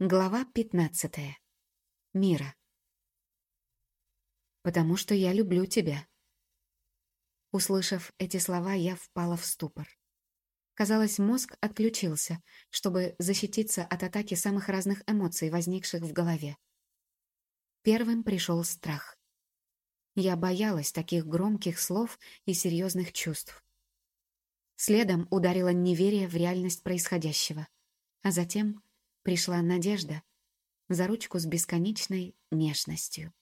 Глава 15. Мира. «Потому что я люблю тебя». Услышав эти слова, я впала в ступор. Казалось, мозг отключился, чтобы защититься от атаки самых разных эмоций, возникших в голове. Первым пришел страх. Я боялась таких громких слов и серьезных чувств. Следом ударило неверие в реальность происходящего, а затем пришла надежда за ручку с бесконечной нежностью.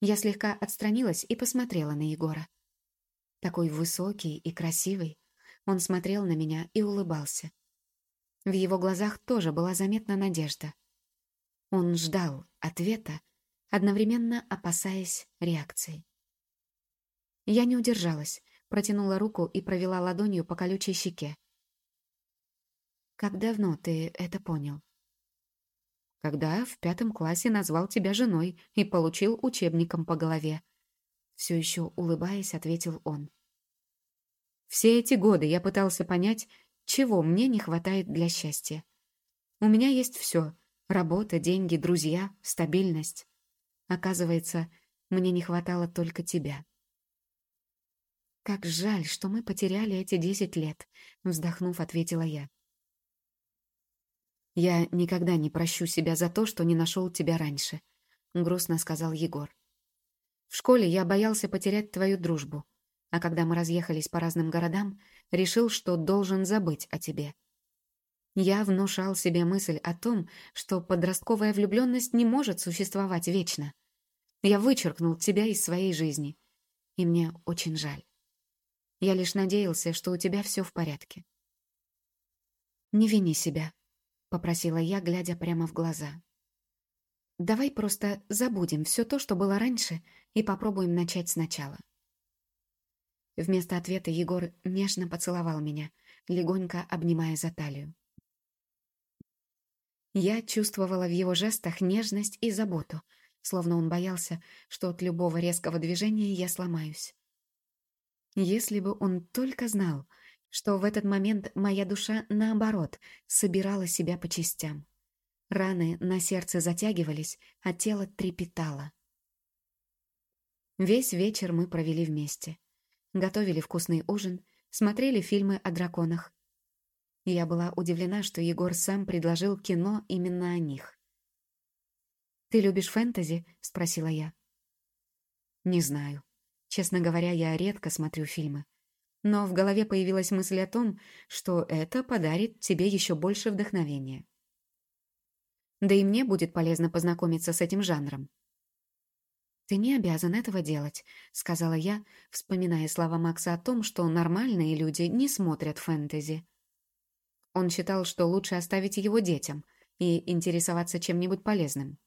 Я слегка отстранилась и посмотрела на Егора. Такой высокий и красивый, он смотрел на меня и улыбался. В его глазах тоже была заметна надежда. Он ждал ответа, одновременно опасаясь реакции. Я не удержалась, протянула руку и провела ладонью по колючей щеке. Как давно ты это понял? Когда в пятом классе назвал тебя женой и получил учебником по голове. Все еще улыбаясь, ответил он. Все эти годы я пытался понять, чего мне не хватает для счастья. У меня есть все — работа, деньги, друзья, стабильность. Оказывается, мне не хватало только тебя. «Как жаль, что мы потеряли эти десять лет», — вздохнув, ответила я. «Я никогда не прощу себя за то, что не нашел тебя раньше», — грустно сказал Егор. «В школе я боялся потерять твою дружбу, а когда мы разъехались по разным городам, решил, что должен забыть о тебе. Я внушал себе мысль о том, что подростковая влюбленность не может существовать вечно. Я вычеркнул тебя из своей жизни, и мне очень жаль. Я лишь надеялся, что у тебя все в порядке. Не вини себя, — попросила я, глядя прямо в глаза. «Давай просто забудем все то, что было раньше, и попробуем начать сначала». Вместо ответа Егор нежно поцеловал меня, легонько обнимая за талию. Я чувствовала в его жестах нежность и заботу, словно он боялся, что от любого резкого движения я сломаюсь. Если бы он только знал, что в этот момент моя душа, наоборот, собирала себя по частям. Раны на сердце затягивались, а тело трепетало. Весь вечер мы провели вместе. Готовили вкусный ужин, смотрели фильмы о драконах. Я была удивлена, что Егор сам предложил кино именно о них. «Ты любишь фэнтези?» — спросила я. «Не знаю. Честно говоря, я редко смотрю фильмы но в голове появилась мысль о том, что это подарит тебе еще больше вдохновения. Да и мне будет полезно познакомиться с этим жанром. «Ты не обязан этого делать», — сказала я, вспоминая слова Макса о том, что нормальные люди не смотрят фэнтези. Он считал, что лучше оставить его детям и интересоваться чем-нибудь полезным.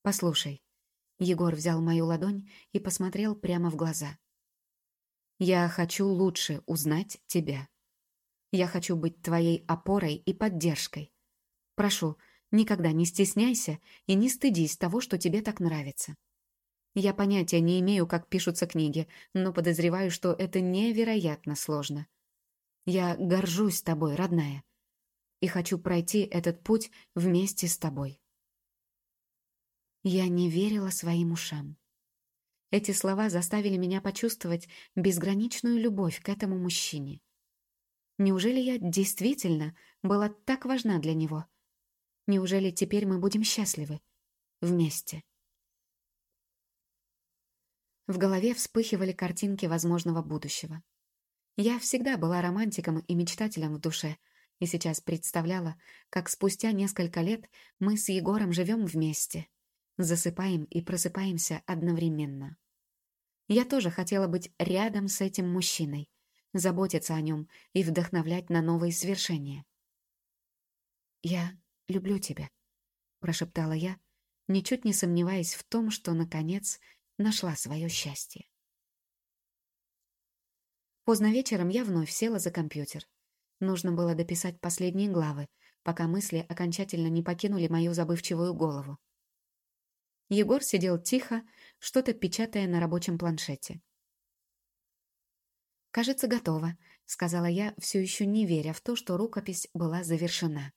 «Послушай», — Егор взял мою ладонь и посмотрел прямо в глаза. Я хочу лучше узнать тебя. Я хочу быть твоей опорой и поддержкой. Прошу, никогда не стесняйся и не стыдись того, что тебе так нравится. Я понятия не имею, как пишутся книги, но подозреваю, что это невероятно сложно. Я горжусь тобой, родная, и хочу пройти этот путь вместе с тобой. Я не верила своим ушам. Эти слова заставили меня почувствовать безграничную любовь к этому мужчине. Неужели я действительно была так важна для него? Неужели теперь мы будем счастливы? Вместе. В голове вспыхивали картинки возможного будущего. Я всегда была романтиком и мечтателем в душе, и сейчас представляла, как спустя несколько лет мы с Егором живем вместе, засыпаем и просыпаемся одновременно. Я тоже хотела быть рядом с этим мужчиной, заботиться о нем и вдохновлять на новые свершения. «Я люблю тебя», — прошептала я, ничуть не сомневаясь в том, что, наконец, нашла свое счастье. Поздно вечером я вновь села за компьютер. Нужно было дописать последние главы, пока мысли окончательно не покинули мою забывчивую голову. Егор сидел тихо, что-то печатая на рабочем планшете. «Кажется, готово», — сказала я, все еще не веря в то, что рукопись была завершена.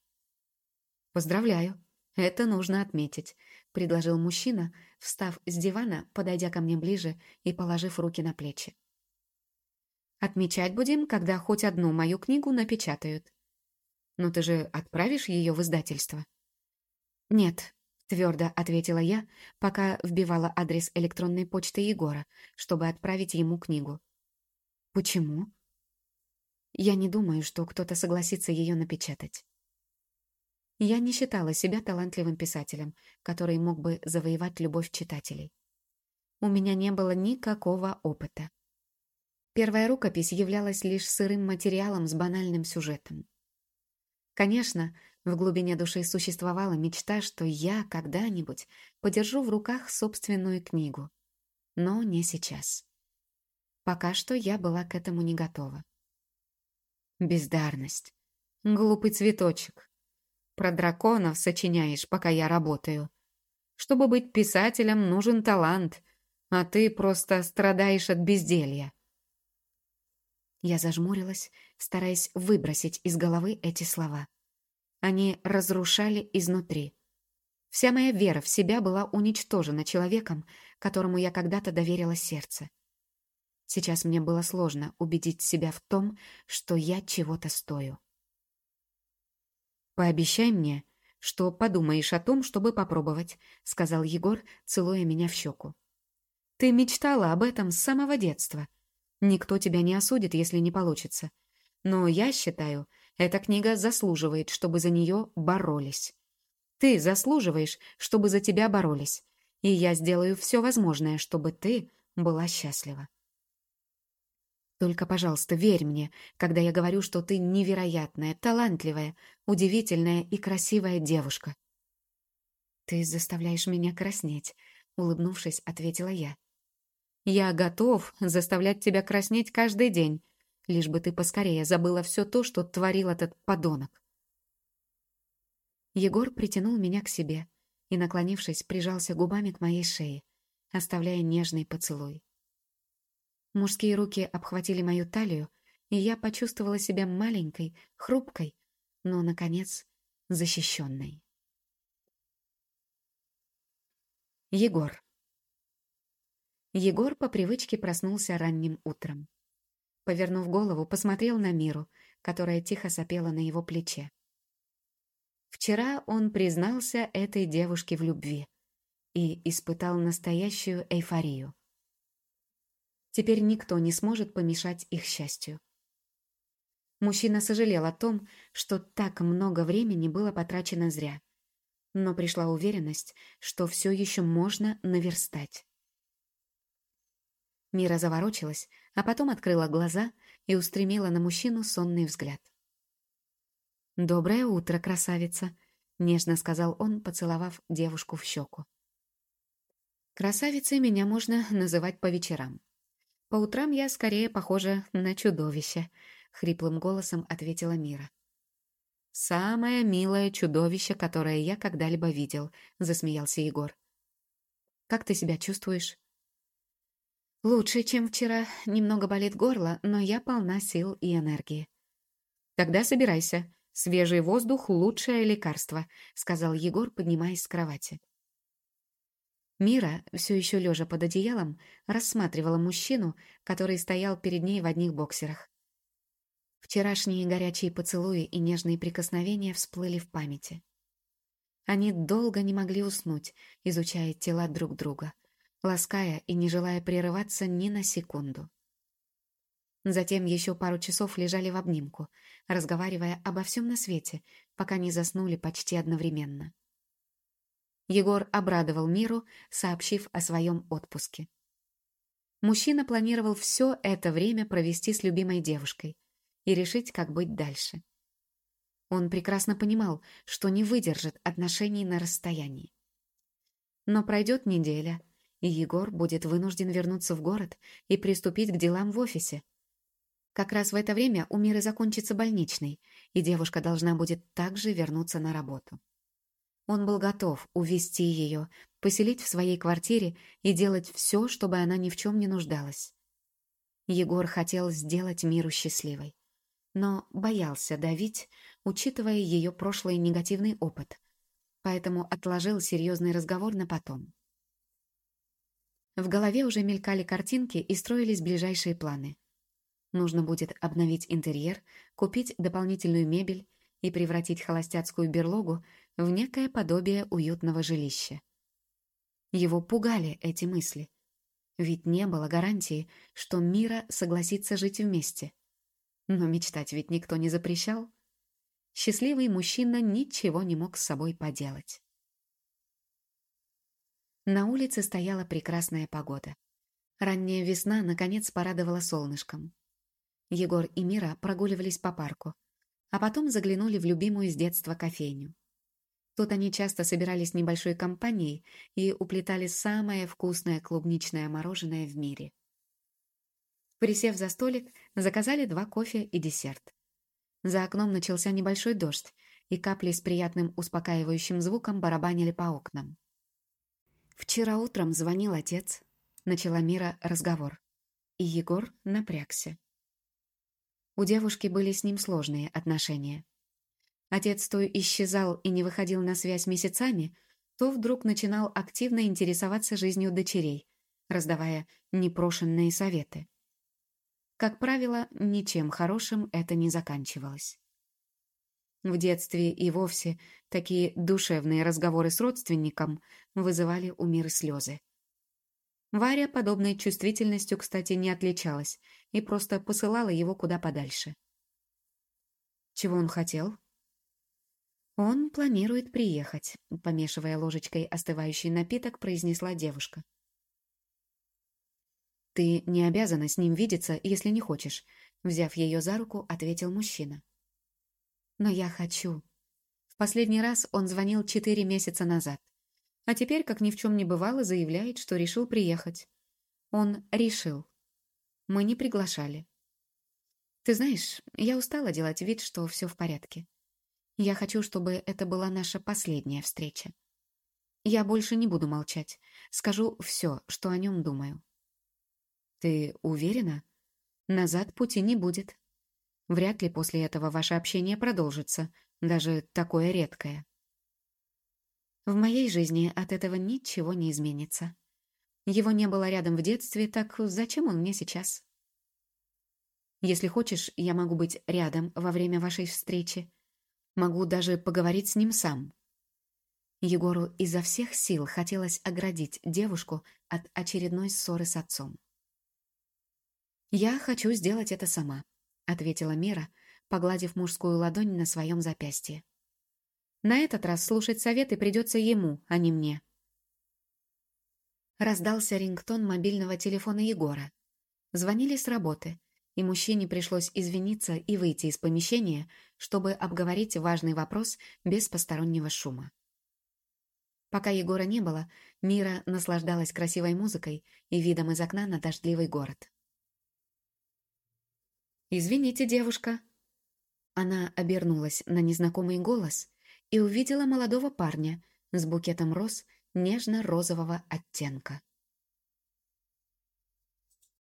«Поздравляю. Это нужно отметить», — предложил мужчина, встав с дивана, подойдя ко мне ближе и положив руки на плечи. «Отмечать будем, когда хоть одну мою книгу напечатают. Но ты же отправишь ее в издательство?» «Нет», — твердо ответила я, пока вбивала адрес электронной почты Егора, чтобы отправить ему книгу. «Почему?» «Я не думаю, что кто-то согласится ее напечатать». Я не считала себя талантливым писателем, который мог бы завоевать любовь читателей. У меня не было никакого опыта. Первая рукопись являлась лишь сырым материалом с банальным сюжетом. Конечно, в глубине души существовала мечта, что я когда-нибудь подержу в руках собственную книгу. Но не сейчас. Пока что я была к этому не готова. Бездарность. Глупый цветочек. Про драконов сочиняешь, пока я работаю. Чтобы быть писателем, нужен талант, а ты просто страдаешь от безделья. Я зажмурилась, стараясь выбросить из головы эти слова. Они разрушали изнутри. Вся моя вера в себя была уничтожена человеком, которому я когда-то доверила сердце. Сейчас мне было сложно убедить себя в том, что я чего-то стою. «Пообещай мне, что подумаешь о том, чтобы попробовать», — сказал Егор, целуя меня в щеку. «Ты мечтала об этом с самого детства. Никто тебя не осудит, если не получится. Но я считаю, эта книга заслуживает, чтобы за нее боролись. Ты заслуживаешь, чтобы за тебя боролись, и я сделаю все возможное, чтобы ты была счастлива. Только, пожалуйста, верь мне, когда я говорю, что ты невероятная, талантливая, удивительная и красивая девушка. Ты заставляешь меня краснеть, улыбнувшись, ответила я. Я готов заставлять тебя краснеть каждый день, лишь бы ты поскорее забыла все то, что творил этот подонок. Егор притянул меня к себе и, наклонившись, прижался губами к моей шее, оставляя нежный поцелуй. Мужские руки обхватили мою талию, и я почувствовала себя маленькой, хрупкой, но, наконец, защищенной. Егор. Егор по привычке проснулся ранним утром. Повернув голову, посмотрел на Миру, которая тихо сопела на его плече. Вчера он признался этой девушке в любви и испытал настоящую эйфорию. Теперь никто не сможет помешать их счастью. Мужчина сожалел о том, что так много времени было потрачено зря. Но пришла уверенность, что все еще можно наверстать. Мира заворочилась, а потом открыла глаза и устремила на мужчину сонный взгляд. «Доброе утро, красавица», — нежно сказал он, поцеловав девушку в щеку. «Красавицей меня можно называть по вечерам. По утрам я скорее похожа на чудовище», — хриплым голосом ответила Мира. «Самое милое чудовище, которое я когда-либо видел», — засмеялся Егор. «Как ты себя чувствуешь?» «Лучше, чем вчера. Немного болит горло, но я полна сил и энергии». «Тогда собирайся. Свежий воздух — лучшее лекарство», — сказал Егор, поднимаясь с кровати. Мира, все еще лежа под одеялом, рассматривала мужчину, который стоял перед ней в одних боксерах. Вчерашние горячие поцелуи и нежные прикосновения всплыли в памяти. Они долго не могли уснуть, изучая тела друг друга, лаская и не желая прерываться ни на секунду. Затем еще пару часов лежали в обнимку, разговаривая обо всем на свете, пока не заснули почти одновременно. Егор обрадовал миру, сообщив о своем отпуске. Мужчина планировал все это время провести с любимой девушкой и решить, как быть дальше. Он прекрасно понимал, что не выдержит отношений на расстоянии. Но пройдет неделя, и Егор будет вынужден вернуться в город и приступить к делам в офисе. Как раз в это время у Миры закончится больничный, и девушка должна будет также вернуться на работу. Он был готов увести ее, поселить в своей квартире и делать все, чтобы она ни в чем не нуждалась. Егор хотел сделать миру счастливой, но боялся давить, учитывая ее прошлый негативный опыт, поэтому отложил серьезный разговор на потом. В голове уже мелькали картинки и строились ближайшие планы. Нужно будет обновить интерьер, купить дополнительную мебель и превратить холостяцкую берлогу в некое подобие уютного жилища. Его пугали эти мысли. Ведь не было гарантии, что Мира согласится жить вместе. Но мечтать ведь никто не запрещал. Счастливый мужчина ничего не мог с собой поделать. На улице стояла прекрасная погода. Ранняя весна, наконец, порадовала солнышком. Егор и Мира прогуливались по парку, а потом заглянули в любимую с детства кофейню. Тут они часто собирались небольшой компанией и уплетали самое вкусное клубничное мороженое в мире. Присев за столик, заказали два кофе и десерт. За окном начался небольшой дождь, и капли с приятным успокаивающим звуком барабанили по окнам. «Вчера утром звонил отец», — начала Мира разговор. И Егор напрягся. У девушки были с ним сложные отношения. Отец то исчезал и не выходил на связь месяцами, то вдруг начинал активно интересоваться жизнью дочерей, раздавая непрошенные советы. Как правило, ничем хорошим это не заканчивалось. В детстве и вовсе такие душевные разговоры с родственником вызывали у Миры слезы. Варя подобной чувствительностью, кстати, не отличалась и просто посылала его куда подальше. Чего он хотел? Он планирует приехать, помешивая ложечкой остывающий напиток, произнесла девушка. Ты не обязана с ним видеться, если не хочешь, взяв ее за руку, ответил мужчина. Но я хочу. В последний раз он звонил четыре месяца назад. А теперь, как ни в чем не бывало, заявляет, что решил приехать. Он решил. Мы не приглашали. Ты знаешь, я устала делать вид, что все в порядке. Я хочу, чтобы это была наша последняя встреча. Я больше не буду молчать. Скажу все, что о нем думаю. Ты уверена? Назад пути не будет. Вряд ли после этого ваше общение продолжится, даже такое редкое. В моей жизни от этого ничего не изменится. Его не было рядом в детстве, так зачем он мне сейчас? Если хочешь, я могу быть рядом во время вашей встречи. Могу даже поговорить с ним сам. Егору изо всех сил хотелось оградить девушку от очередной ссоры с отцом. «Я хочу сделать это сама», — ответила Мира, погладив мужскую ладонь на своем запястье. «На этот раз слушать советы придется ему, а не мне». Раздался рингтон мобильного телефона Егора. Звонили с работы, и мужчине пришлось извиниться и выйти из помещения, чтобы обговорить важный вопрос без постороннего шума. Пока Егора не было, Мира наслаждалась красивой музыкой и видом из окна на дождливый город. «Извините, девушка». Она обернулась на незнакомый голос и увидела молодого парня с букетом роз нежно-розового оттенка.